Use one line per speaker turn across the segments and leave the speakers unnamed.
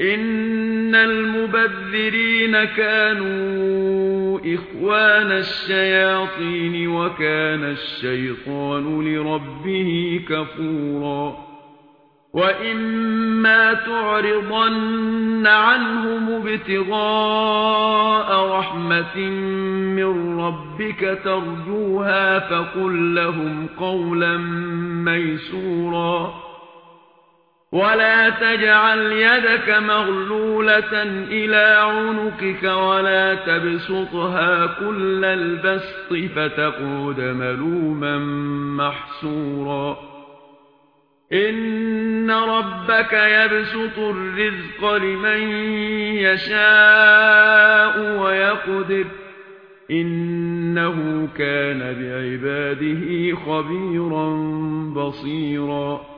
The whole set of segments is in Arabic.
ان المبذرين كانوا اخوان الشياطين وكان الشيطان لربه كفورا واما تعرضن عنهم ابتغاء رحمه من ربك ترجوها فقل لهم قولا ميسورا ولا تجعل يدك مغلولة إلى عنقك ولا تبسطها كل البسط فتقود ملوما محسورا إن ربك يبسط الرزق لمن يشاء ويقدر إنه كان بعباده خبيرا بصيرا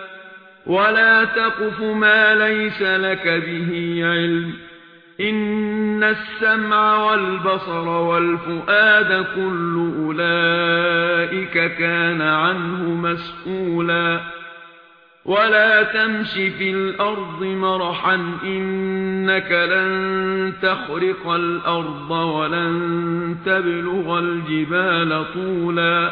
ولا تقف ما ليس لك به علم ان السمع والبصر والفؤاد كل اولئك كان عنه مسؤولا ولا تمش في الأرض مرحا انك لن تخرق الأرض ولن تبلغ الجبال طولا